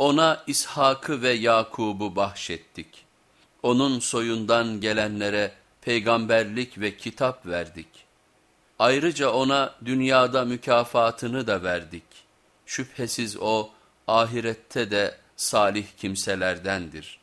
Ona İshak'ı ve Yakub'u bahşettik. Onun soyundan gelenlere peygamberlik ve kitap verdik. Ayrıca ona dünyada mükafatını da verdik. Şüphesiz o ahirette de salih kimselerdendir.''